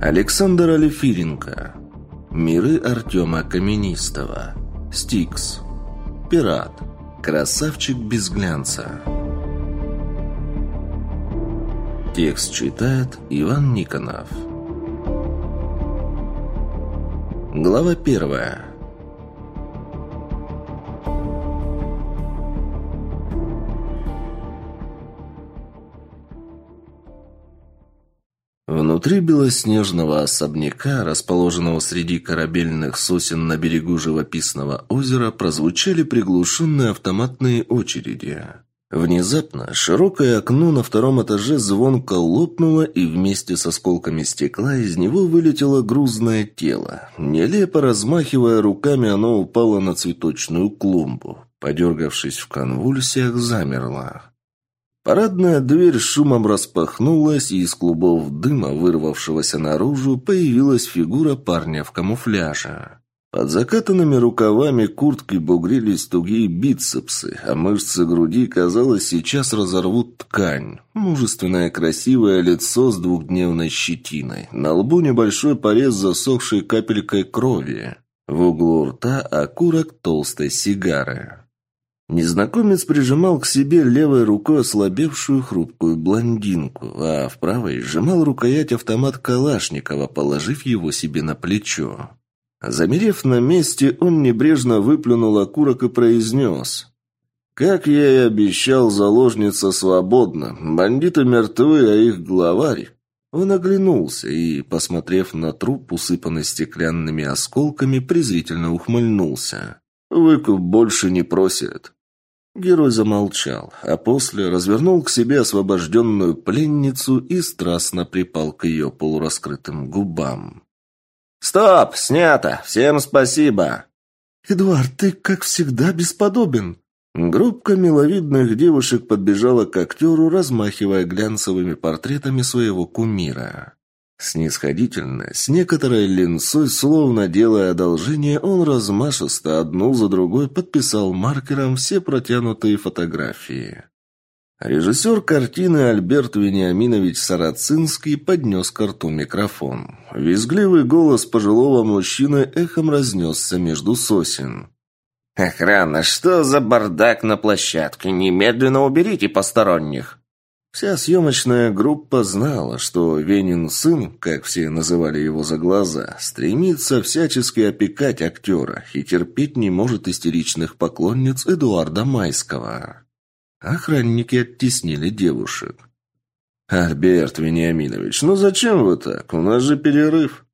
Александр Алефиренко. Миры Артема Каменистого. Стикс. Пират. Красавчик без глянца. Текст читает Иван Никонов. Глава первая. Внутри белоснежного особняка, расположенного среди корабельных сосен на берегу живописного озера, прозвучали приглушенные автоматные очереди. Внезапно широкое окно на втором этаже звонко лопнуло, и вместе с осколками стекла из него вылетело грузное тело. Нелепо размахивая руками, оно упало на цветочную клумбу. Подергавшись в конвульсиях, замерло. Парадная дверь шумом распахнулась, и из клубов дыма, вырвавшегося наружу, появилась фигура парня в камуфляже. Под закатанными рукавами куртки бугрились тугие бицепсы, а мышцы груди, казалось, сейчас разорвут ткань. Мужественное красивое лицо с двухдневной щетиной. На лбу небольшой порез засохшей капелькой крови. В углу рта окурок толстой сигары. Незнакомец прижимал к себе левой рукой ослабевшую хрупкую блондинку, а в правой сжимал рукоять автомат Калашникова, положив его себе на плечо. Замерев на месте, он небрежно выплюнул окурок и произнес. «Как я и обещал, заложница свободна. Бандиты мертвы, а их главарь...» Он оглянулся и, посмотрев на труп, усыпанный стеклянными осколками, презрительно ухмыльнулся. «Выкуп больше не просит». Герой замолчал, а после развернул к себе освобожденную пленницу и страстно припал к ее полураскрытым губам. «Стоп! Снято! Всем спасибо!» «Эдуард, ты, как всегда, бесподобен!» Группка миловидных девушек подбежала к актеру, размахивая глянцевыми портретами своего кумира. Снисходительно, с некоторой линцой, словно делая одолжение, он размашисто одну за другой подписал маркером все протянутые фотографии. Режиссер картины Альберт Вениаминович Сарацинский поднес к рту микрофон. Визгливый голос пожилого мужчины эхом разнесся между сосен. «Охрана, что за бардак на площадке? Немедленно уберите посторонних!» Вся съемочная группа знала, что Венин сын, как все называли его за глаза, стремится всячески опекать актера и терпеть не может истеричных поклонниц Эдуарда Майского. Охранники оттеснили девушек. «Альберт Вениаминович, ну зачем вы так? У нас же перерыв».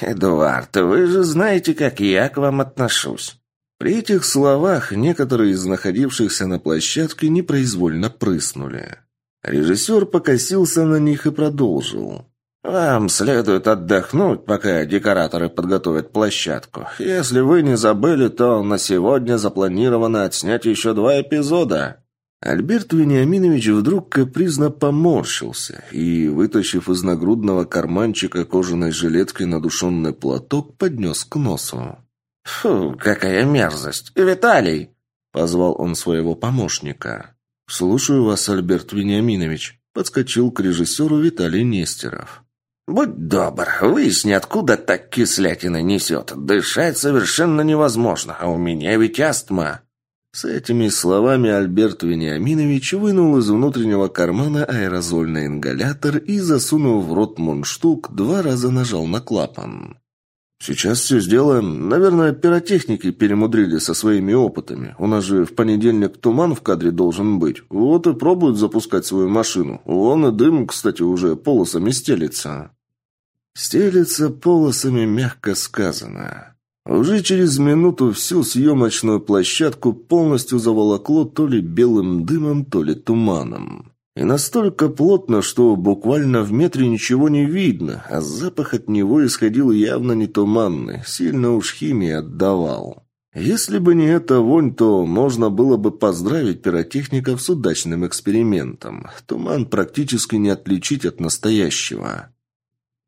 «Эдуард, вы же знаете, как я к вам отношусь». При этих словах некоторые из находившихся на площадке непроизвольно прыснули. Режиссер покосился на них и продолжил. «Вам следует отдохнуть, пока декораторы подготовят площадку. Если вы не забыли, то на сегодня запланировано отснять еще два эпизода». Альберт Вениаминович вдруг капризно поморщился и, вытащив из нагрудного карманчика кожаной жилетки надушенный платок, поднес к носу. «Фу, какая мерзость! Виталий!» — позвал он своего помощника. «Слушаю вас, Альберт Вениаминович», — подскочил к режиссеру Виталий Нестеров. «Будь добр, выясни, откуда так кислятина несет. Дышать совершенно невозможно, а у меня ведь астма». С этими словами Альберт Вениаминович вынул из внутреннего кармана аэрозольный ингалятор и, засунув в рот мундштук, два раза нажал на клапан. «Сейчас все сделаем. Наверное, пиротехники перемудрили со своими опытами. У нас же в понедельник туман в кадре должен быть. Вот и пробуют запускать свою машину. Вон и дым, кстати, уже полосами стелится». «Стелится полосами, мягко сказано». Уже через минуту всю съемочную площадку полностью заволокло то ли белым дымом, то ли туманом. И настолько плотно, что буквально в метре ничего не видно, а запах от него исходил явно не туманный, сильно уж химии отдавал. Если бы не эта вонь, то можно было бы поздравить пиротехников с удачным экспериментом. Туман практически не отличить от настоящего.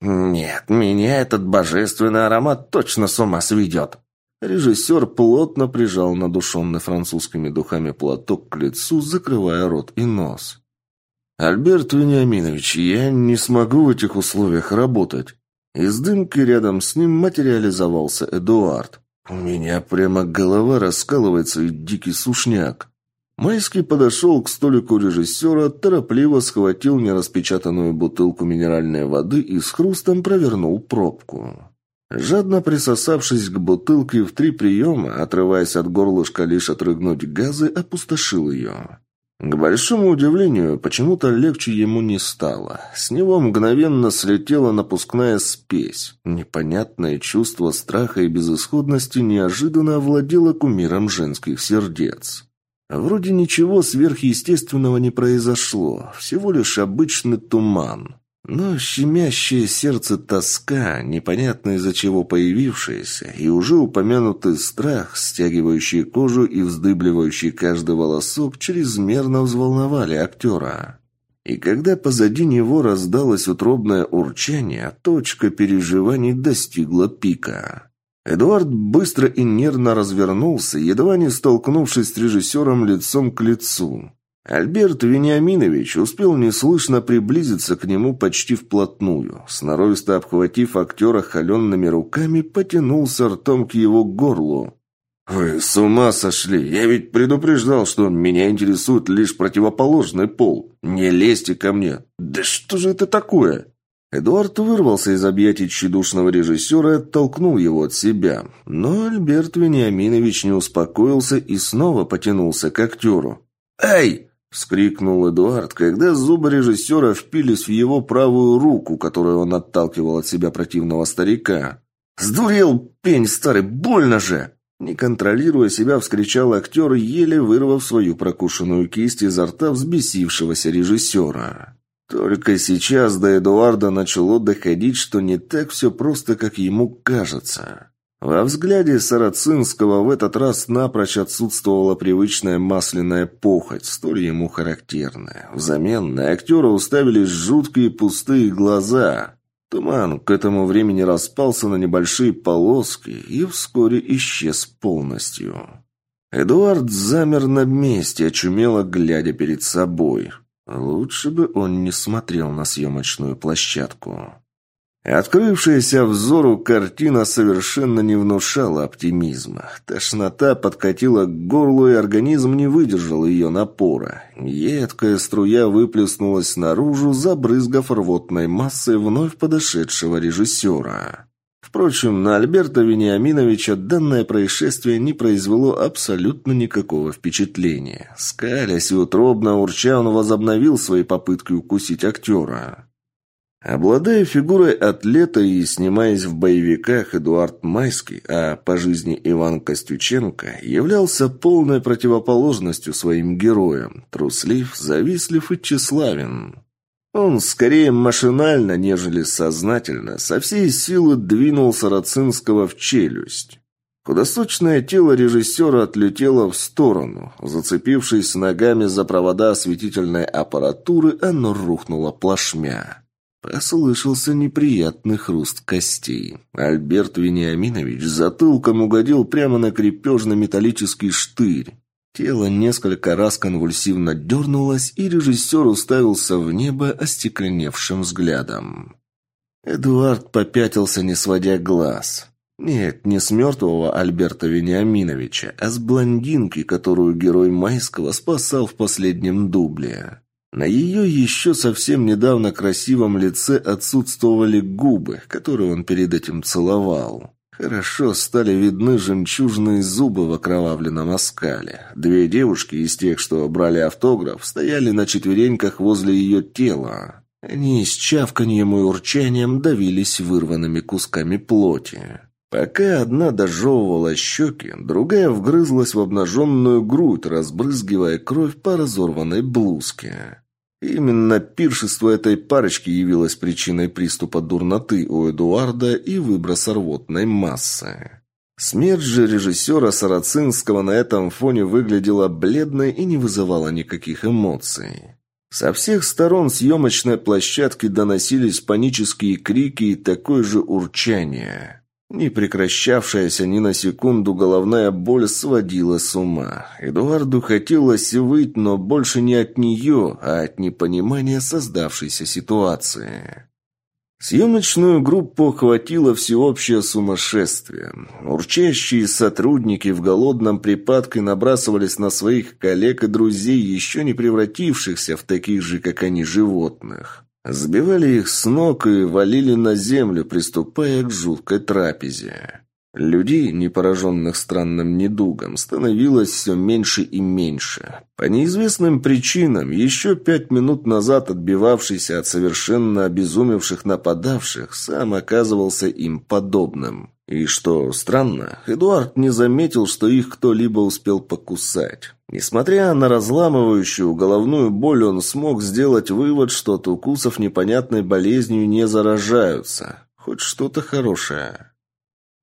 «Нет, меня этот божественный аромат точно с ума сведет!» Режиссер плотно прижал надушенный французскими духами платок к лицу, закрывая рот и нос. «Альберт Вениаминович, я не смогу в этих условиях работать». Из дымки рядом с ним материализовался Эдуард. «У меня прямо голова раскалывается и дикий сушняк». Майский подошел к столику режиссера, торопливо схватил нераспечатанную бутылку минеральной воды и с хрустом провернул пробку. Жадно присосавшись к бутылке в три приема, отрываясь от горлышка лишь отрыгнуть газы, опустошил ее. К большому удивлению, почему-то легче ему не стало. С него мгновенно слетела напускная спесь. Непонятное чувство страха и безысходности неожиданно овладело кумиром женских сердец. Вроде ничего сверхъестественного не произошло, всего лишь обычный туман. Но щемящее сердце тоска, непонятно из-за чего появившаяся, и уже упомянутый страх, стягивающий кожу и вздыбливающий каждый волосок, чрезмерно взволновали актера. И когда позади него раздалось утробное урчание, точка переживаний достигла пика. Эдуард быстро и нервно развернулся, едва не столкнувшись с режиссером лицом к лицу. Альберт Вениаминович успел неслышно приблизиться к нему почти вплотную. Сноровисто обхватив актера холеными руками, потянулся ртом к его горлу. «Вы с ума сошли! Я ведь предупреждал, что меня интересует лишь противоположный пол. Не лезьте ко мне! Да что же это такое?» Эдуард вырвался из объятий тщедушного режиссера и оттолкнул его от себя. Но Альберт Вениаминович не успокоился и снова потянулся к актеру. «Эй!» – вскрикнул Эдуард, когда зубы режиссера впились в его правую руку, которую он отталкивал от себя противного старика. «Сдурел, пень старый, больно же!» Не контролируя себя, вскричал актер, еле вырвав свою прокушенную кисть изо рта взбесившегося режиссера. Только сейчас до Эдуарда начало доходить, что не так все просто, как ему кажется. Во взгляде Сарацинского в этот раз напрочь отсутствовала привычная масляная похоть, столь ему характерная. Взамен на актера уставились жуткие пустые глаза. Туман к этому времени распался на небольшие полоски и вскоре исчез полностью. Эдуард замер на месте, очумело глядя перед собой. Лучше бы он не смотрел на съемочную площадку. Открывшаяся взору картина совершенно не внушала оптимизма. Тошнота подкатила к горлу, и организм не выдержал ее напора. Едкая струя выплеснулась наружу, забрызгав рвотной массой вновь подошедшего режиссера. Впрочем, на Альберта Вениаминовича данное происшествие не произвело абсолютно никакого впечатления. Скалясь и утробно урча, он возобновил свои попытки укусить актера. Обладая фигурой атлета и снимаясь в боевиках, Эдуард Майский, а по жизни Иван Костюченко, являлся полной противоположностью своим героям – труслив, завистлив и тщеславен. Он скорее машинально, нежели сознательно, со всей силы двинул Сарацинского в челюсть. Худосочное тело режиссера отлетело в сторону. Зацепившись ногами за провода осветительной аппаратуры, оно рухнуло плашмя. Послышался неприятный хруст костей. Альберт Вениаминович затылком угодил прямо на крепежный металлический штырь. Тело несколько раз конвульсивно дернулось, и режиссер уставился в небо остекленевшим взглядом. Эдуард попятился, не сводя глаз. Нет, не с мертвого Альберта Вениаминовича, а с блондинки, которую герой Майского спасал в последнем дубле. На ее еще совсем недавно красивом лице отсутствовали губы, которые он перед этим целовал. Хорошо стали видны жемчужные зубы в окровавленном оскале. Две девушки из тех, что брали автограф, стояли на четвереньках возле ее тела. Они с чавканьем и урчанием давились вырванными кусками плоти. Пока одна дожевывала щеки, другая вгрызлась в обнаженную грудь, разбрызгивая кровь по разорванной блузке. Именно пиршество этой парочки явилось причиной приступа дурноты у Эдуарда и выброса рвотной массы. Смерть же режиссера Сарацинского на этом фоне выглядела бледной и не вызывала никаких эмоций. Со всех сторон съемочной площадки доносились панические крики и такое же урчание. Не прекращавшаяся ни на секунду головная боль сводила с ума. Эдуарду хотелось выть, но больше не от нее, а от непонимания создавшейся ситуации. Съемочную группу охватило всеобщее сумасшествие. Урчащие сотрудники в голодном припадке набрасывались на своих коллег и друзей, еще не превратившихся в таких же, как они, животных. Сбивали их с ног и валили на землю, приступая к жуткой трапезе. Людей, не пораженных странным недугом, становилось все меньше и меньше. По неизвестным причинам, еще пять минут назад отбивавшийся от совершенно обезумевших нападавших, сам оказывался им подобным. И что странно, Эдуард не заметил, что их кто-либо успел покусать. Несмотря на разламывающую головную боль, он смог сделать вывод, что от укусов непонятной болезнью не заражаются. Хоть что-то хорошее.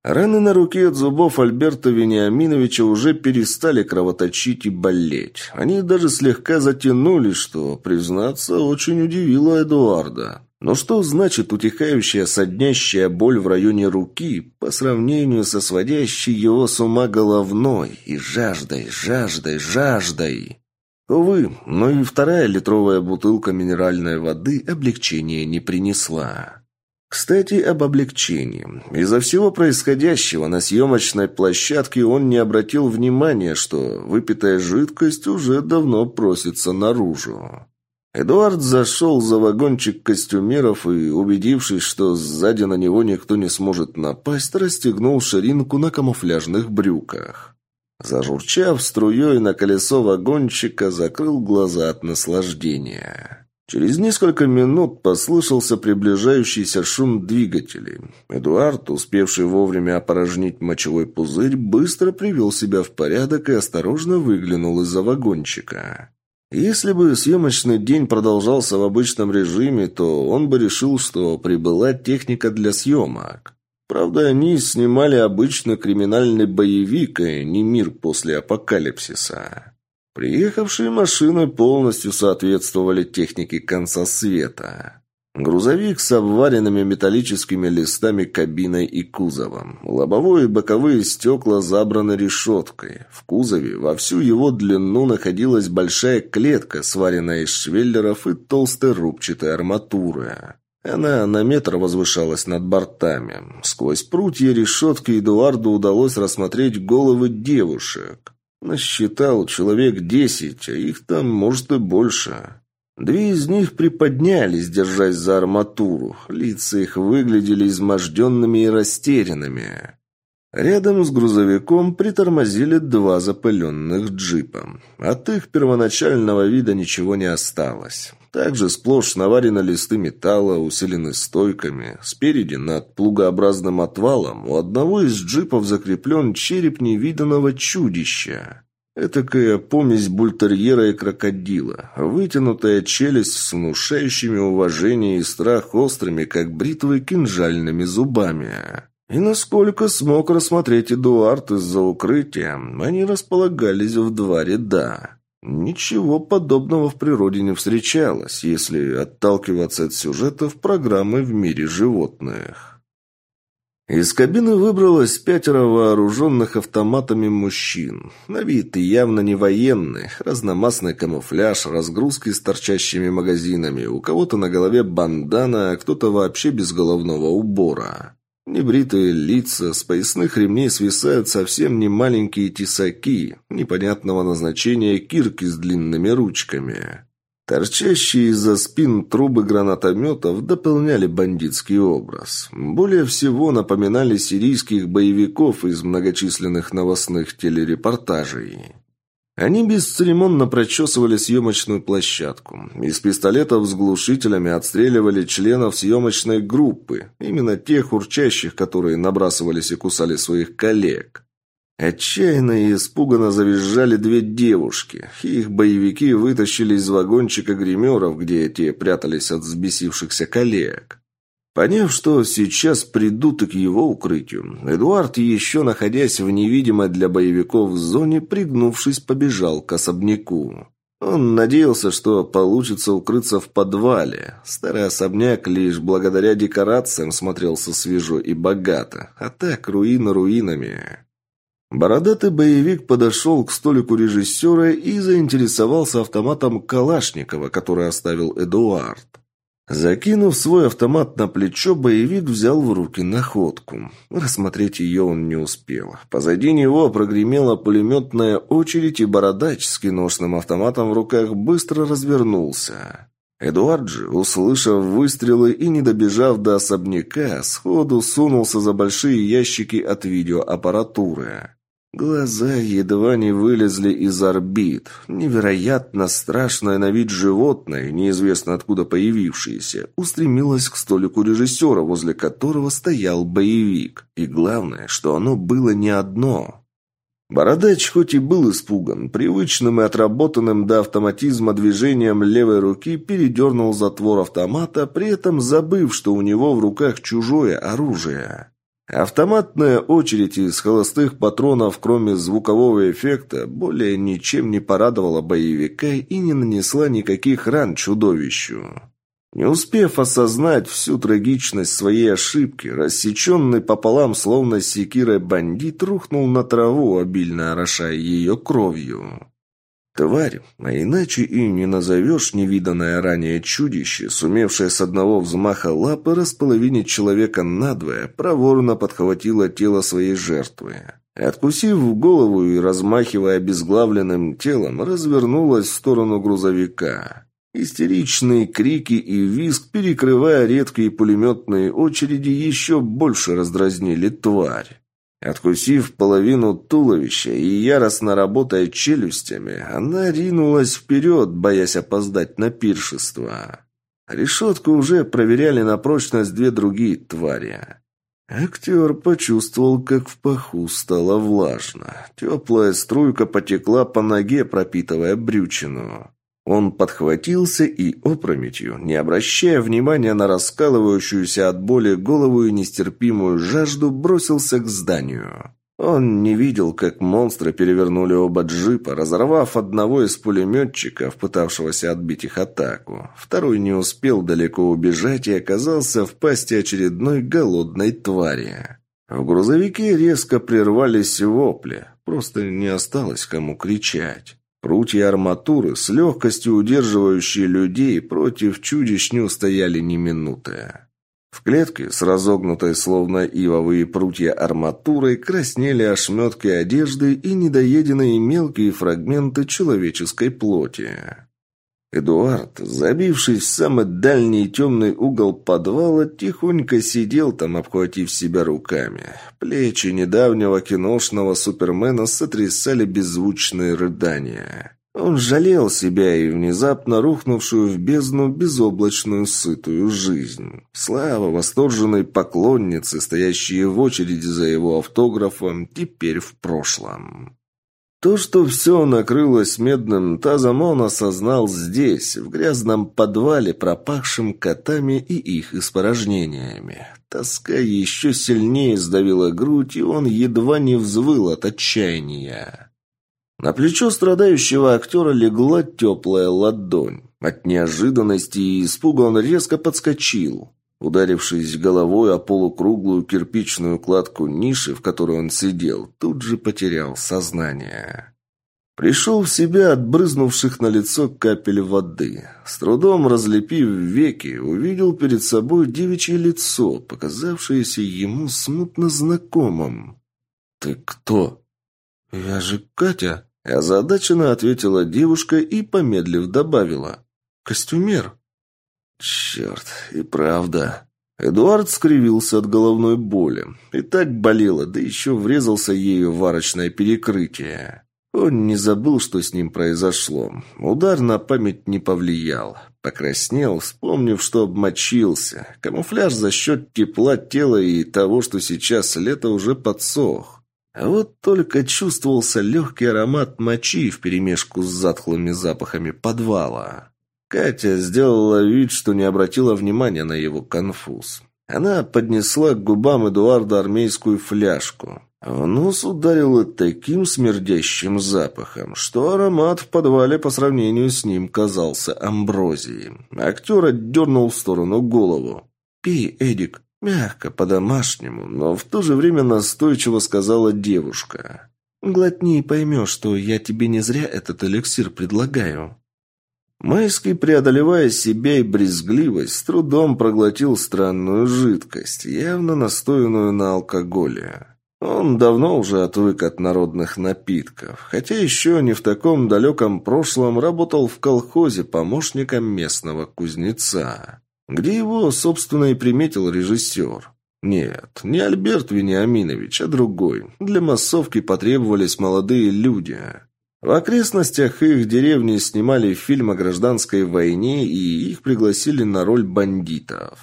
Раны на руке от зубов Альберта Вениаминовича уже перестали кровоточить и болеть. Они даже слегка затянулись, что, признаться, очень удивило Эдуарда. Но что значит утихающая соднящая боль в районе руки по сравнению со сводящей его с ума головной и жаждой, жаждой, жаждой? Увы, но и вторая литровая бутылка минеральной воды облегчения не принесла. Кстати, об облегчении. Из-за всего происходящего на съемочной площадке он не обратил внимания, что выпитая жидкость уже давно просится наружу. Эдуард зашел за вагончик костюмеров и, убедившись, что сзади на него никто не сможет напасть, расстегнул ширинку на камуфляжных брюках. Зажурчав струей на колесо вагончика, закрыл глаза от наслаждения. Через несколько минут послышался приближающийся шум двигателей. Эдуард, успевший вовремя опорожнить мочевой пузырь, быстро привел себя в порядок и осторожно выглянул из-за вагончика. Если бы съемочный день продолжался в обычном режиме, то он бы решил, что прибыла техника для съемок. Правда, они снимали обычно криминальный боевик, и не мир после апокалипсиса. Приехавшие машины полностью соответствовали технике конца света. Грузовик с обваренными металлическими листами кабиной и кузовом. Лобовое и боковые стекла забраны решеткой. В кузове во всю его длину находилась большая клетка, сваренная из швеллеров и толстой рубчатой арматуры. Она на метр возвышалась над бортами. Сквозь прутья решетки Эдуарду удалось рассмотреть головы девушек. Насчитал человек десять, а их там, может, и больше. Две из них приподнялись, держась за арматуру. Лица их выглядели изможденными и растерянными. Рядом с грузовиком притормозили два запыленных джипа. От их первоначального вида ничего не осталось. Также сплошь наварены листы металла, усилены стойками. Спереди, над плугообразным отвалом, у одного из джипов закреплен череп невиданного чудища. Этакая помесь бультерьера и крокодила. Вытянутая челюсть с внушающими уважение и страх острыми, как бритвы, кинжальными зубами. И насколько смог рассмотреть Эдуард из-за укрытия, они располагались в два ряда. Ничего подобного в природе не встречалось, если отталкиваться от сюжетов программы в мире животных. Из кабины выбралось пятеро вооруженных автоматами мужчин. На вид явно не военные, разномастный камуфляж, разгрузки с торчащими магазинами, у кого-то на голове бандана, а кто-то вообще без головного убора. Небритые лица, с поясных ремней свисают совсем не маленькие тесаки, непонятного назначения кирки с длинными ручками. Торчащие из-за спин трубы гранатометов дополняли бандитский образ. Более всего напоминали сирийских боевиков из многочисленных новостных телерепортажей. Они бесцеремонно прочесывали съемочную площадку. Из пистолетов с глушителями отстреливали членов съемочной группы, именно тех урчащих, которые набрасывались и кусали своих коллег. Отчаянно и испуганно завизжали две девушки. Их боевики вытащили из вагончика гримеров, где те прятались от взбесившихся коллег. Поняв, что сейчас придут и к его укрытию, Эдуард, еще находясь в невидимой для боевиков зоне, пригнувшись, побежал к особняку. Он надеялся, что получится укрыться в подвале. Старый особняк лишь благодаря декорациям смотрелся свежо и богато, а так руины руинами. Бородатый боевик подошел к столику режиссера и заинтересовался автоматом Калашникова, который оставил Эдуард. Закинув свой автомат на плечо, боевик взял в руки находку. Рассмотреть ее он не успел. Позади него прогремела пулеметная очередь, и бородач с киношным автоматом в руках быстро развернулся. Эдуард же, услышав выстрелы и не добежав до особняка, сходу сунулся за большие ящики от видеоаппаратуры. Глаза едва не вылезли из орбит. Невероятно страшное на вид животное, неизвестно откуда появившееся, устремилось к столику режиссера, возле которого стоял боевик. И главное, что оно было не одно. Бородач хоть и был испуган, привычным и отработанным до автоматизма движением левой руки передернул затвор автомата, при этом забыв, что у него в руках чужое оружие. Автоматная очередь из холостых патронов, кроме звукового эффекта, более ничем не порадовала боевика и не нанесла никаких ран чудовищу. Не успев осознать всю трагичность своей ошибки, рассеченный пополам словно секирой бандит рухнул на траву, обильно орошая ее кровью. Тварь, а иначе и не назовешь невиданное ранее чудище, сумевшее с одного взмаха лапы располовинить человека надвое, проворно подхватило тело своей жертвы. Откусив голову и размахивая обезглавленным телом, развернулась в сторону грузовика. Истеричные крики и визг, перекрывая редкие пулеметные очереди, еще больше раздразнили тварь. Откусив половину туловища и яростно работая челюстями, она ринулась вперед, боясь опоздать на пиршество. Решетку уже проверяли на прочность две другие твари. Актер почувствовал, как в паху стало влажно. Теплая струйка потекла по ноге, пропитывая брючину. Он подхватился и опрометью, не обращая внимания на раскалывающуюся от боли голову и нестерпимую жажду, бросился к зданию. Он не видел, как монстры перевернули оба джипа, разорвав одного из пулеметчиков, пытавшегося отбить их атаку. Второй не успел далеко убежать и оказался в пасти очередной голодной твари. В грузовике резко прервались вопли, просто не осталось кому кричать. Прутья арматуры, с легкостью удерживающие людей, против чудищ не устояли ни минуты. В клетке с разогнутой словно ивовые прутья арматурой краснели ошметки одежды и недоеденные мелкие фрагменты человеческой плоти. Эдуард, забившись в самый дальний темный угол подвала, тихонько сидел там, обхватив себя руками. Плечи недавнего киношного супермена сотрясали беззвучные рыдания. Он жалел себя и внезапно рухнувшую в бездну безоблачную сытую жизнь. Слава восторженной поклонницы, стоящие в очереди за его автографом, теперь в прошлом. То, что все накрылось медным тазом, он осознал здесь, в грязном подвале, пропахшем котами и их испорожнениями. Тоска еще сильнее сдавила грудь, и он едва не взвыл от отчаяния. На плечо страдающего актера легла теплая ладонь. От неожиданности и испуга он резко подскочил. Ударившись головой о полукруглую кирпичную кладку ниши, в которой он сидел, тут же потерял сознание. Пришел в себя от брызнувших на лицо капель воды. С трудом разлепив веки, увидел перед собой девичье лицо, показавшееся ему смутно знакомым. «Ты кто?» «Я же Катя», – озадаченно ответила девушка и, помедлив, добавила. «Костюмер». «Черт, и правда». Эдуард скривился от головной боли. И так болело, да еще врезался ею в арочное перекрытие. Он не забыл, что с ним произошло. Удар на память не повлиял. Покраснел, вспомнив, что обмочился. Камуфляж за счет тепла тела и того, что сейчас лето уже подсох. А вот только чувствовался легкий аромат мочи вперемешку с затхлыми запахами подвала. Катя сделала вид, что не обратила внимания на его конфуз. Она поднесла к губам Эдуарда армейскую фляжку. В нос ударило таким смердящим запахом, что аромат в подвале по сравнению с ним казался амброзией. Актер отдернул в сторону голову. «Пей, Эдик», мягко, по-домашнему, но в то же время настойчиво сказала девушка. «Глотни и поймешь, что я тебе не зря этот эликсир предлагаю». Майский, преодолевая себя и брезгливость, с трудом проглотил странную жидкость, явно настоянную на алкоголе. Он давно уже отвык от народных напитков, хотя еще не в таком далеком прошлом работал в колхозе помощником местного кузнеца, где его, собственно, и приметил режиссер. Нет, не Альберт Вениаминович, а другой. Для массовки потребовались молодые люди. В окрестностях их деревни снимали фильм о гражданской войне, и их пригласили на роль бандитов.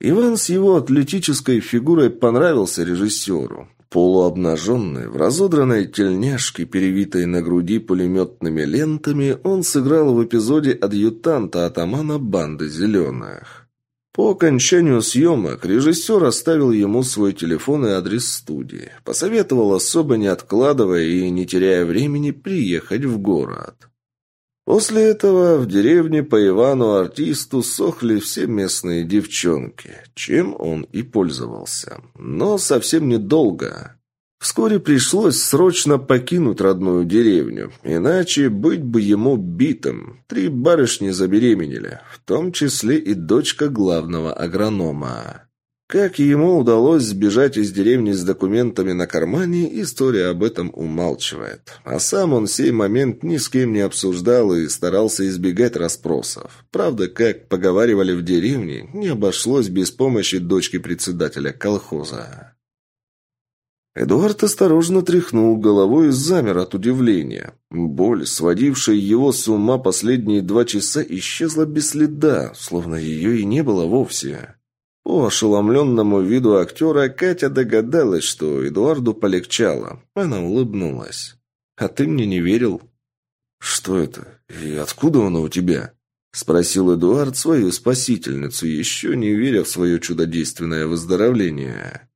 Иван с его атлетической фигурой понравился режиссеру. Полуобнаженный, в разодранной тельняшке, перевитой на груди пулеметными лентами, он сыграл в эпизоде адъютанта атамана банды «Зеленых». По окончанию съемок режиссер оставил ему свой телефон и адрес студии. Посоветовал особо не откладывая и не теряя времени приехать в город. После этого в деревне по Ивану-артисту сохли все местные девчонки, чем он и пользовался. Но совсем недолго. Вскоре пришлось срочно покинуть родную деревню, иначе быть бы ему битым. Три барышни забеременели, в том числе и дочка главного агронома. Как ему удалось сбежать из деревни с документами на кармане, история об этом умалчивает. А сам он сей момент ни с кем не обсуждал и старался избегать расспросов. Правда, как поговаривали в деревне, не обошлось без помощи дочки председателя колхоза. Эдуард осторожно тряхнул головой и замер от удивления. Боль, сводившая его с ума последние два часа, исчезла без следа, словно ее и не было вовсе. По ошеломленному виду актера Катя догадалась, что Эдуарду полегчало. Она улыбнулась. «А ты мне не верил?» «Что это? И откуда оно у тебя?» Спросил Эдуард свою спасительницу, еще не веря в свое чудодейственное выздоровление.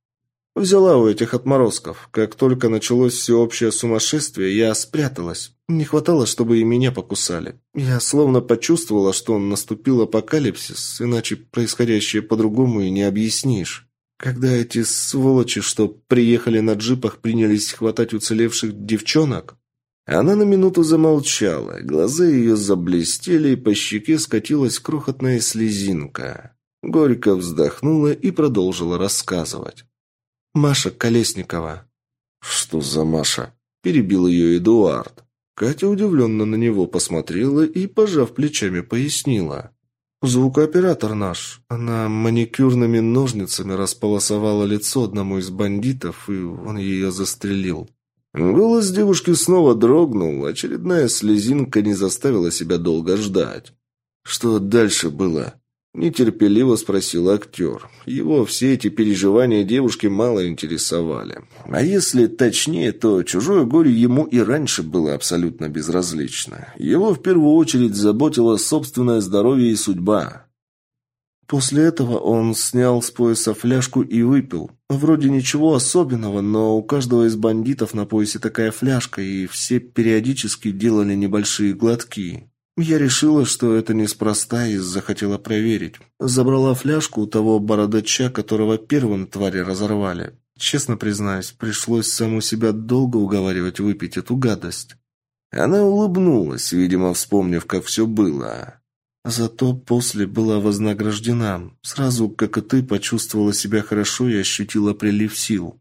Взяла у этих отморозков. Как только началось всеобщее сумасшествие, я спряталась. Не хватало, чтобы и меня покусали. Я словно почувствовала, что наступил апокалипсис, иначе происходящее по-другому и не объяснишь. Когда эти сволочи, что приехали на джипах, принялись хватать уцелевших девчонок, она на минуту замолчала, глаза ее заблестели, и по щеке скатилась крохотная слезинка. Горько вздохнула и продолжила рассказывать. Маша Колесникова». «Что за Маша?» – перебил ее Эдуард. Катя удивленно на него посмотрела и, пожав плечами, пояснила. «Звукооператор наш. Она маникюрными ножницами располосовала лицо одному из бандитов, и он ее застрелил». Голос девушки снова дрогнул, очередная слезинка не заставила себя долго ждать. «Что дальше было?» Нетерпеливо спросил актер. Его все эти переживания девушки мало интересовали. А если точнее, то чужое горе ему и раньше было абсолютно безразлично. Его в первую очередь заботило собственное здоровье и судьба. После этого он снял с пояса фляжку и выпил. Вроде ничего особенного, но у каждого из бандитов на поясе такая фляжка, и все периодически делали небольшие глотки. Я решила, что это неспроста и захотела проверить. Забрала фляжку у того бородача, которого первым твари разорвали. Честно признаюсь, пришлось саму себя долго уговаривать выпить эту гадость. Она улыбнулась, видимо, вспомнив, как все было. Зато после была вознаграждена. Сразу, как и ты, почувствовала себя хорошо и ощутила прилив сил.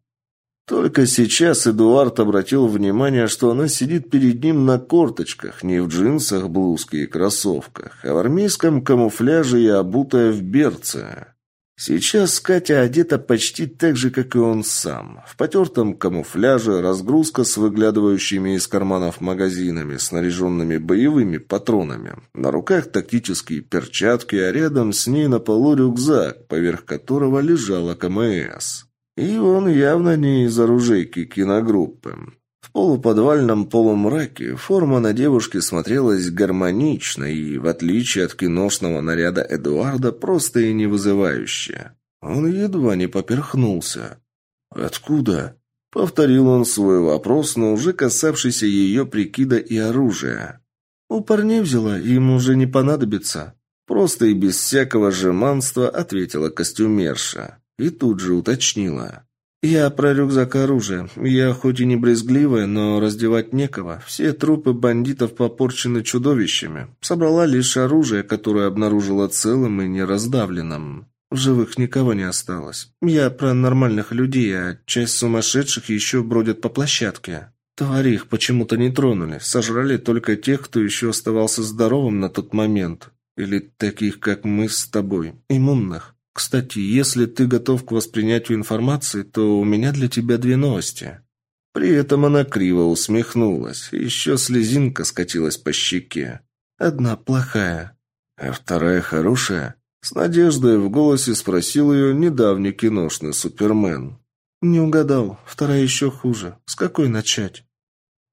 Только сейчас Эдуард обратил внимание, что она сидит перед ним на корточках, не в джинсах, блузке и кроссовках, а в армейском камуфляже и обутая в берце. Сейчас Катя одета почти так же, как и он сам. В потертом камуфляже, разгрузка с выглядывающими из карманов магазинами, снаряженными боевыми патронами. На руках тактические перчатки, а рядом с ней на полу рюкзак, поверх которого лежала КМС. И он явно не из оружейки киногруппы. В полуподвальном полумраке форма на девушке смотрелась гармонично и, в отличие от киношного наряда Эдуарда, просто и не вызывающе. Он едва не поперхнулся. «Откуда?» — повторил он свой вопрос, но уже касавшийся ее прикида и оружия. «У парней взяла, им уже не понадобится». Просто и без всякого жеманства ответила костюмерша. И тут же уточнила. «Я про рюкзак оружия. Я хоть и не брезгливая, но раздевать некого. Все трупы бандитов попорчены чудовищами. Собрала лишь оружие, которое обнаружила целым и не раздавленным. В живых никого не осталось. Я про нормальных людей, а часть сумасшедших еще бродят по площадке. Твари их почему-то не тронули. Сожрали только тех, кто еще оставался здоровым на тот момент. Или таких, как мы с тобой, иммунных. Кстати, если ты готов к воспринятию информации, то у меня для тебя две новости». При этом она криво усмехнулась. Еще слезинка скатилась по щеке. Одна плохая. А вторая хорошая? С надеждой в голосе спросил ее недавний киношный Супермен. «Не угадал. Вторая еще хуже. С какой начать?»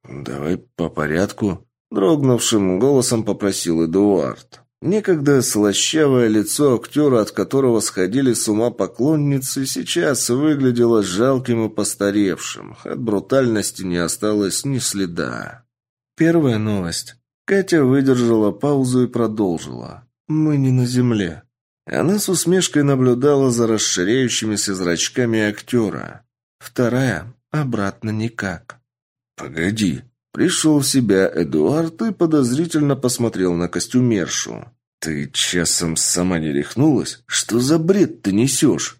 «Давай по порядку», — дрогнувшим голосом попросил Эдуард. Некогда слащавое лицо актера, от которого сходили с ума поклонницы, сейчас выглядело жалким и постаревшим. От брутальности не осталось ни следа. Первая новость. Катя выдержала паузу и продолжила. «Мы не на земле». Она с усмешкой наблюдала за расширяющимися зрачками актера. Вторая. Обратно никак. «Погоди», Пришел в себя Эдуард и подозрительно посмотрел на костюмершу. «Ты часом сама не рехнулась? Что за бред ты несешь?»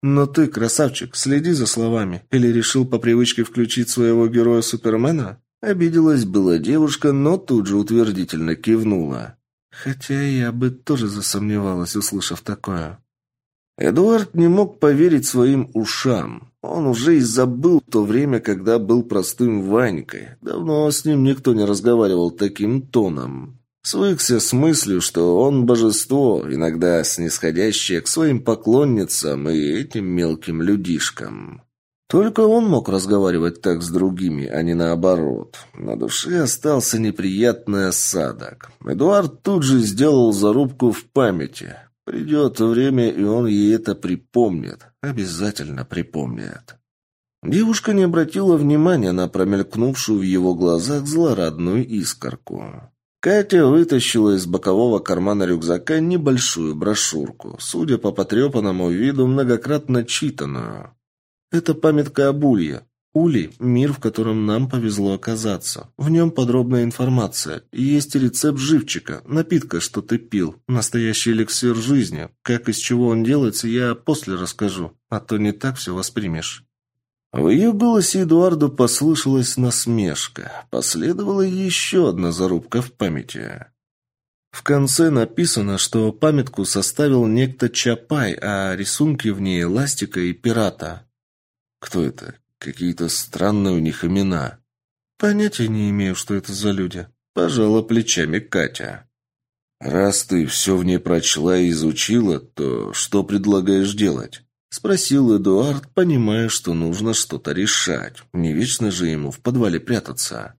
«Но ты, красавчик, следи за словами. Или решил по привычке включить своего героя Супермена?» Обиделась была девушка, но тут же утвердительно кивнула. «Хотя я бы тоже засомневалась, услышав такое». Эдуард не мог поверить своим ушам. Он уже и забыл то время, когда был простым Ванькой. Давно с ним никто не разговаривал таким тоном. Свыкся с мыслью, что он божество, иногда снисходящее к своим поклонницам и этим мелким людишкам. Только он мог разговаривать так с другими, а не наоборот. На душе остался неприятный осадок. Эдуард тут же сделал зарубку в памяти. Придет время, и он ей это припомнит. Обязательно припомнит. Девушка не обратила внимания на промелькнувшую в его глазах злорадную искорку. Катя вытащила из бокового кармана рюкзака небольшую брошюрку, судя по потрепанному виду, многократно читанную. Это памятка об Улье, Ули – мир, в котором нам повезло оказаться. В нем подробная информация. Есть рецепт живчика, напитка, что ты пил. Настоящий эликсир жизни. Как из чего он делается, я после расскажу. А то не так все воспримешь. В ее голосе Эдуарду послышалась насмешка. Последовала еще одна зарубка в памяти. В конце написано, что памятку составил некто Чапай, а рисунки в ней – ластика и пирата. Кто это? Какие-то странные у них имена. Понятия не имею, что это за люди. Пожала плечами Катя. Раз ты все в ней прочла и изучила, то что предлагаешь делать? Спросил Эдуард, понимая, что нужно что-то решать. Не вечно же ему в подвале прятаться.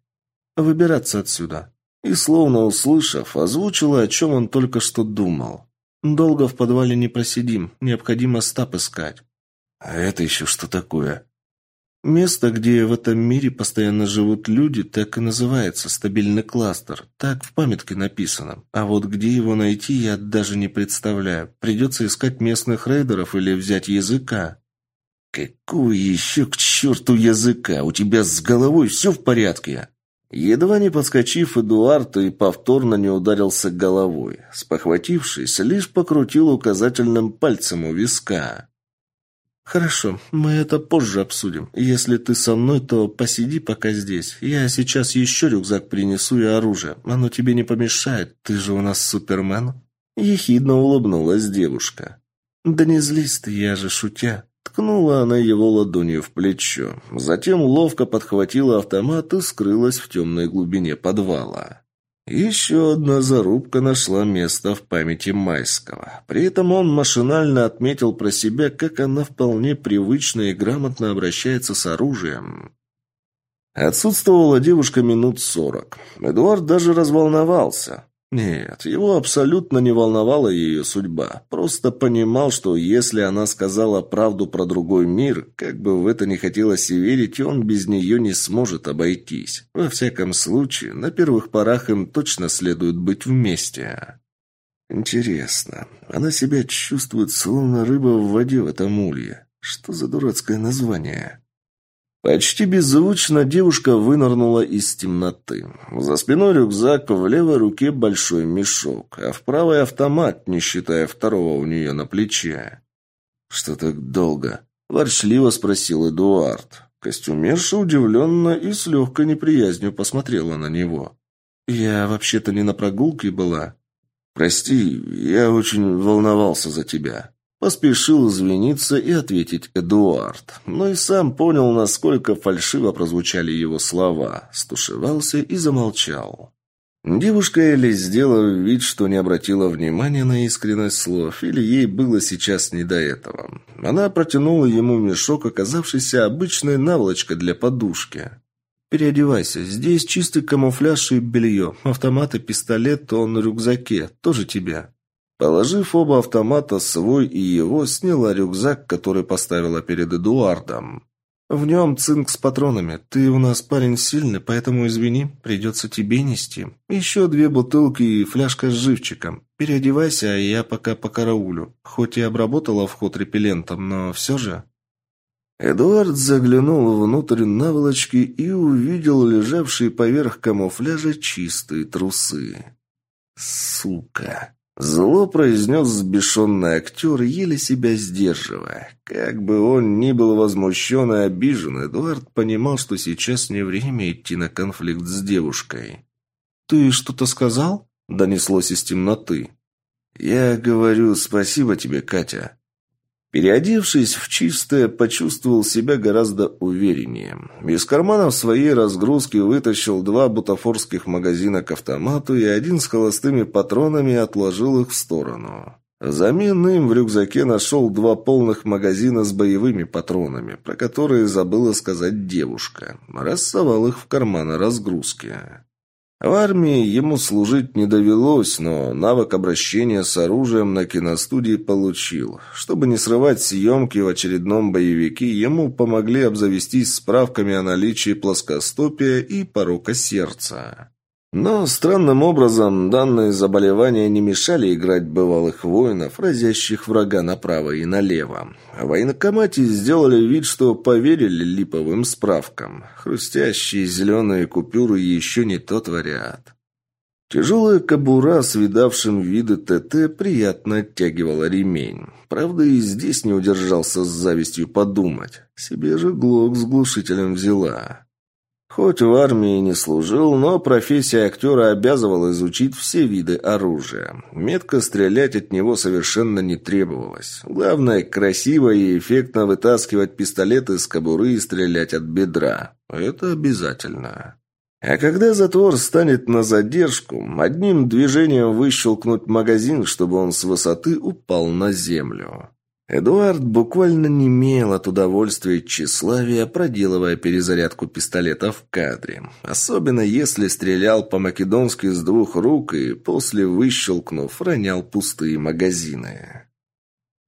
Выбираться отсюда. И, словно услышав, озвучила, о чем он только что думал. «Долго в подвале не просидим, необходимо стап искать». «А это еще что такое?» Место, где в этом мире постоянно живут люди, так и называется стабильный кластер. Так в памятке написано. А вот где его найти, я даже не представляю. Придется искать местных рейдеров или взять языка. Какого еще к черту языка? У тебя с головой все в порядке? Едва не подскочив, Эдуард и повторно не ударился головой. Спохватившись, лишь покрутил указательным пальцем у виска. «Хорошо, мы это позже обсудим. Если ты со мной, то посиди пока здесь. Я сейчас еще рюкзак принесу и оружие. Оно тебе не помешает, ты же у нас супермен». Ехидно улыбнулась девушка. «Да не злись ты, я же шутя». Ткнула она его ладонью в плечо. Затем ловко подхватила автомат и скрылась в темной глубине подвала. Еще одна зарубка нашла место в памяти Майского. При этом он машинально отметил про себя, как она вполне привычно и грамотно обращается с оружием. Отсутствовала девушка минут сорок. Эдуард даже разволновался. Нет, его абсолютно не волновала ее судьба. Просто понимал, что если она сказала правду про другой мир, как бы в это не хотелось и верить, он без нее не сможет обойтись. Во всяком случае, на первых порах им точно следует быть вместе. Интересно, она себя чувствует словно рыба в воде в этом улье. Что за дурацкое название? Почти беззвучно девушка вынырнула из темноты. За спиной рюкзак, в левой руке большой мешок, а в правой автомат, не считая второго у нее на плече. «Что так долго?» – ворчливо спросил Эдуард. Костюмерша удивленно и с легкой неприязнью посмотрела на него. «Я вообще-то не на прогулке была». «Прости, я очень волновался за тебя». Поспешил извиниться и ответить Эдуард. Но и сам понял, насколько фальшиво прозвучали его слова. Стушевался и замолчал. Девушка Элли сделала вид, что не обратила внимания на искренность слов, или ей было сейчас не до этого. Она протянула ему мешок, оказавшийся обычной наволочкой для подушки. «Переодевайся. Здесь чистый камуфляж и белье. Автомат и пистолет, он на рюкзаке. Тоже тебе». Положив оба автомата, свой и его, сняла рюкзак, который поставила перед Эдуардом. «В нем цинк с патронами. Ты у нас парень сильный, поэтому, извини, придется тебе нести. Еще две бутылки и фляжка с живчиком. Переодевайся, а я пока по караулю. Хоть и обработала вход репеллентом, но все же...» Эдуард заглянул внутрь наволочки и увидел лежавшие поверх камуфляжа чистые трусы. «Сука!» Зло произнес сбешенный актер, еле себя сдерживая. Как бы он ни был возмущен и обижен, Эдуард понимал, что сейчас не время идти на конфликт с девушкой. «Ты что-то сказал?» – донеслось из темноты. «Я говорю спасибо тебе, Катя», Переодевшись в чистое, почувствовал себя гораздо увереннее. Из карманов своей разгрузки вытащил два бутафорских магазина к автомату и один с холостыми патронами отложил их в сторону. Взамен им в рюкзаке нашел два полных магазина с боевыми патронами, про которые забыла сказать девушка. Рассовал их в карманы разгрузки. В армии ему служить не довелось, но навык обращения с оружием на киностудии получил. Чтобы не срывать съемки в очередном боевике, ему помогли обзавестись справками о наличии плоскостопия и порока сердца. Но странным образом данные заболевания не мешали играть бывалых воинов, разящих врага направо и налево. В военкомате сделали вид, что поверили липовым справкам. Хрустящие зеленые купюры еще не тот вариант. Тяжелая кобура с видавшим виды ТТ приятно оттягивала ремень. Правда, и здесь не удержался с завистью подумать. Себе же глок с глушителем взяла. Хоть в армии не служил, но профессия актера обязывала изучить все виды оружия. Метко стрелять от него совершенно не требовалось. Главное, красиво и эффектно вытаскивать пистолет из кобуры и стрелять от бедра. Это обязательно. А когда затвор станет на задержку, одним движением выщелкнуть магазин, чтобы он с высоты упал на землю. Эдуард буквально немел от удовольствия и тщеславия, проделывая перезарядку пистолета в кадре. Особенно если стрелял по-македонски с двух рук и, после выщелкнув, ронял пустые магазины.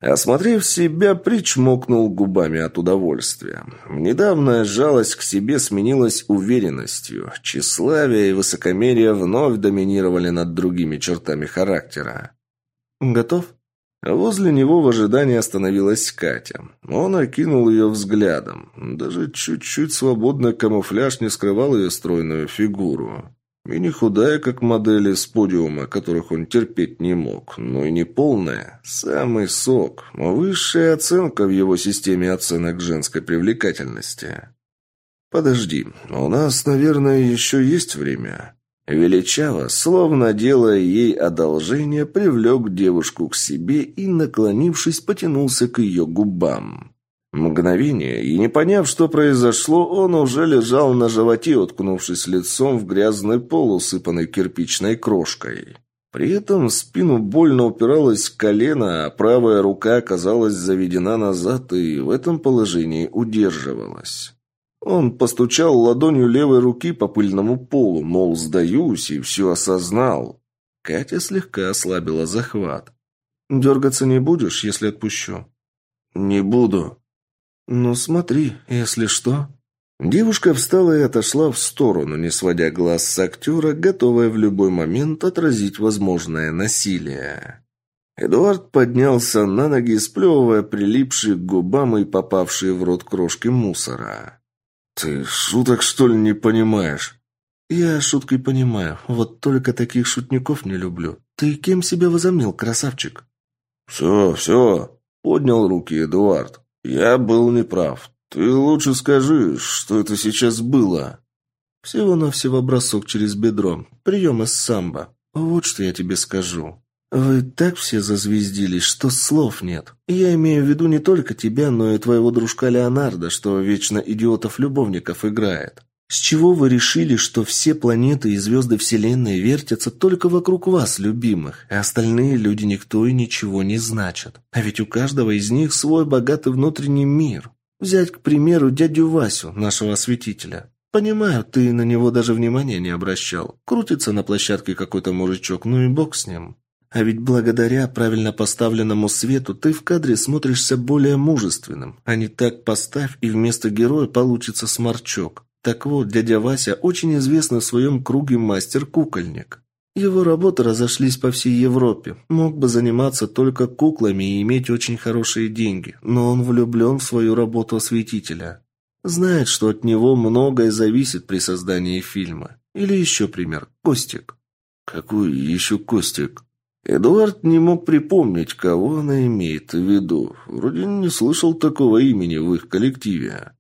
Осмотрев себя, причмокнул губами от удовольствия. Недавняя жалость к себе сменилась уверенностью. Тщеславие и высокомерие вновь доминировали над другими чертами характера. «Готов?» Возле него в ожидании остановилась Катя. Он окинул ее взглядом. Даже чуть-чуть свободный камуфляж не скрывал ее стройную фигуру. И не худая, как модели с подиума, которых он терпеть не мог, но и не полная. Самый сок. Высшая оценка в его системе оценок женской привлекательности. «Подожди, у нас, наверное, еще есть время?» Величаво, словно делая ей одолжение, привлек девушку к себе и, наклонившись, потянулся к ее губам. Мгновение, и не поняв, что произошло, он уже лежал на животе, уткнувшись лицом в грязный пол, усыпанный кирпичной крошкой. При этом в спину больно упиралось колено, а правая рука оказалась заведена назад и в этом положении удерживалась. Он постучал ладонью левой руки по пыльному полу, мол, сдаюсь и все осознал. Катя слегка ослабила захват. «Дергаться не будешь, если отпущу?» «Не буду». «Ну смотри, если что...» Девушка встала и отошла в сторону, не сводя глаз с актера, готовая в любой момент отразить возможное насилие. Эдуард поднялся на ноги, сплевывая прилипшие к губам и попавшие в рот крошки мусора. «Ты шуток, что ли, не понимаешь?» «Я шуткой понимаю. Вот только таких шутников не люблю. Ты кем себя возомнил, красавчик?» «Все, все», — поднял руки Эдуард. «Я был неправ. Ты лучше скажи, что это сейчас было?» «Всего-навсего бросок через бедро. Прием из самбо. Вот что я тебе скажу. Вы так все зазвездились, что слов нет. Я имею в виду не только тебя, но и твоего дружка Леонардо, что вечно идиотов-любовников играет. С чего вы решили, что все планеты и звезды Вселенной вертятся только вокруг вас, любимых, а остальные люди никто и ничего не значат? А ведь у каждого из них свой богатый внутренний мир. Взять, к примеру, дядю Васю, нашего осветителя. Понимаю, ты на него даже внимания не обращал. Крутится на площадке какой-то мужичок, ну и бог с ним. А ведь благодаря правильно поставленному свету ты в кадре смотришься более мужественным, а не так поставь, и вместо героя получится сморчок. Так вот, дядя Вася очень известный в своем круге мастер-кукольник. Его работы разошлись по всей Европе. Мог бы заниматься только куклами и иметь очень хорошие деньги, но он влюблен в свою работу осветителя. Знает, что от него многое зависит при создании фильма. Или еще пример. Костик. Какой еще Костик? Эдуард не мог припомнить, кого она имеет в виду. Вроде не слышал такого имени в их коллективе.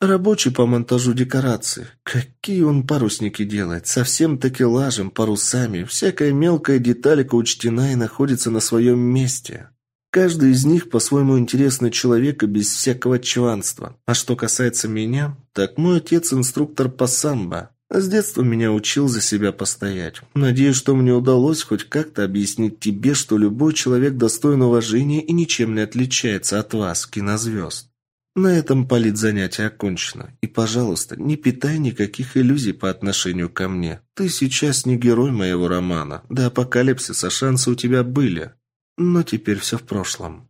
Рабочий по монтажу декораций. Какие он парусники делает. Совсем такелажем, парусами. Всякая мелкая деталька учтена и находится на своем месте. Каждый из них по-своему интересный человек и без всякого чванства. А что касается меня, так мой отец инструктор по самбо. С детства меня учил за себя постоять. Надеюсь, что мне удалось хоть как-то объяснить тебе, что любой человек достоин уважения и ничем не отличается от вас, кинозвезд. На этом политзанятие окончено. И, пожалуйста, не питай никаких иллюзий по отношению ко мне. Ты сейчас не герой моего романа. До апокалипсиса шансы у тебя были. Но теперь все в прошлом.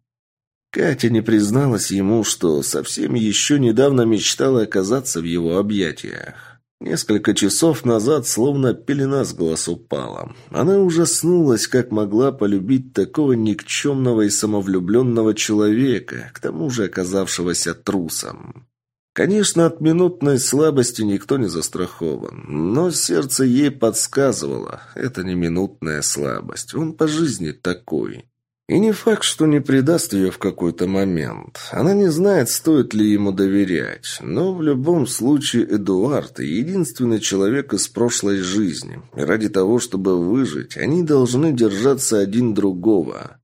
Катя не призналась ему, что совсем еще недавно мечтала оказаться в его объятиях. Несколько часов назад словно пелена с глаз упала. Она ужаснулась, как могла полюбить такого никчемного и самовлюбленного человека, к тому же оказавшегося трусом. Конечно, от минутной слабости никто не застрахован, но сердце ей подсказывало, это не минутная слабость, он по жизни такой. И не факт, что не предаст ее в какой-то момент. Она не знает, стоит ли ему доверять. Но в любом случае Эдуард – единственный человек из прошлой жизни. И ради того, чтобы выжить, они должны держаться один другого.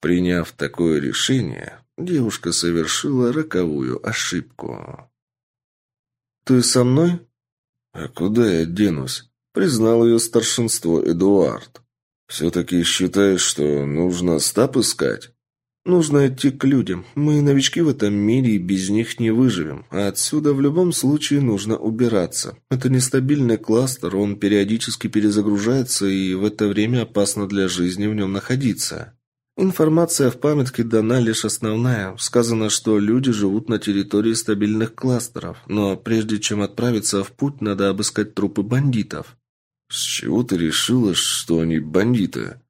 Приняв такое решение, девушка совершила роковую ошибку. «Ты со мной?» «А куда я денусь?» – признал ее старшинство Эдуард. «Все-таки считаешь, что нужно стап искать?» «Нужно идти к людям. Мы новички в этом мире и без них не выживем. А отсюда в любом случае нужно убираться. Это нестабильный кластер, он периодически перезагружается, и в это время опасно для жизни в нем находиться». Информация в памятке дана лишь основная. Сказано, что люди живут на территории стабильных кластеров. Но прежде чем отправиться в путь, надо обыскать трупы бандитов. «С чего ты решила, что они бандиты?»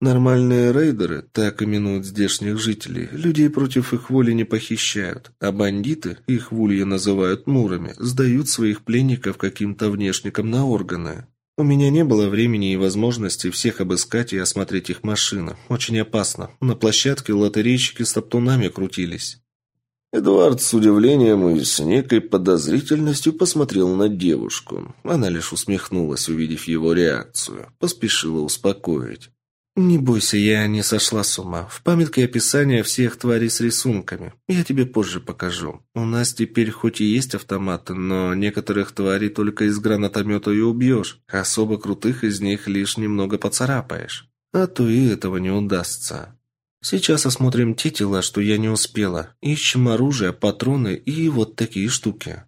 Нормальные рейдеры, так именуют здешних жителей, людей против их воли не похищают, а бандиты, их в улье называют мурами, сдают своих пленников каким-то внешникам на органы. У меня не было времени и возможности всех обыскать и осмотреть их машины. Очень опасно. На площадке лотерейщики с топтунами крутились. Эдуард с удивлением и с некой подозрительностью посмотрел на девушку. Она лишь усмехнулась, увидев его реакцию. Поспешила успокоить. «Не бойся, я не сошла с ума. В памятке описание всех тварей с рисунками. Я тебе позже покажу. У нас теперь хоть и есть автоматы, но некоторых тварей только из гранатомета и убьешь. Особо крутых из них лишь немного поцарапаешь. А то и этого не удастся». Сейчас осмотрим те тела, что я не успела. Ищем оружие, патроны и вот такие штуки».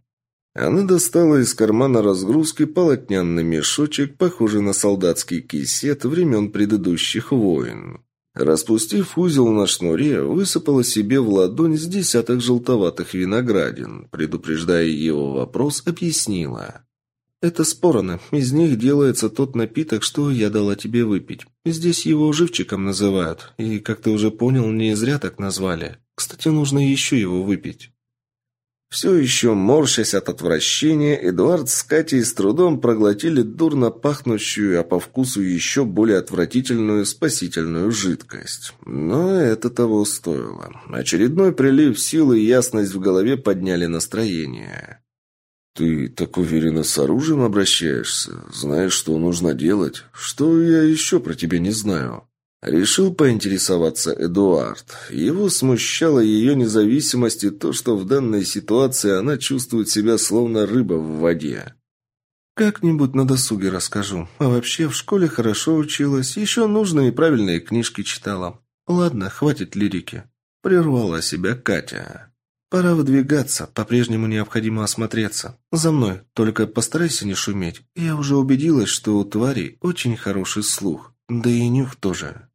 Она достала из кармана разгрузки полотняный мешочек, похожий на солдатский кисет времен предыдущих войн. Распустив узел на шнуре, высыпала себе в ладонь с десяток желтоватых виноградин. Предупреждая его вопрос, объяснила. «Это спороны. Из них делается тот напиток, что я дала тебе выпить. Здесь его живчиком называют. И, как ты уже понял, не зря так назвали. Кстати, нужно еще его выпить». Все еще морщась от отвращения, Эдуард с Катей с трудом проглотили дурно пахнущую, а по вкусу еще более отвратительную спасительную жидкость. Но это того стоило. Очередной прилив силы и ясность в голове подняли настроение. «Ты так уверенно с оружием обращаешься? Знаешь, что нужно делать? Что я еще про тебя не знаю?» Решил поинтересоваться Эдуард. Его смущала ее независимость и то, что в данной ситуации она чувствует себя словно рыба в воде. «Как-нибудь на досуге расскажу. А вообще в школе хорошо училась, еще нужные и правильные книжки читала. Ладно, хватит лирики». Прервала себя Катя. «Пора выдвигаться, по-прежнему необходимо осмотреться. За мной, только постарайся не шуметь. Я уже убедилась, что у тварей очень хороший слух, да и нюх тоже».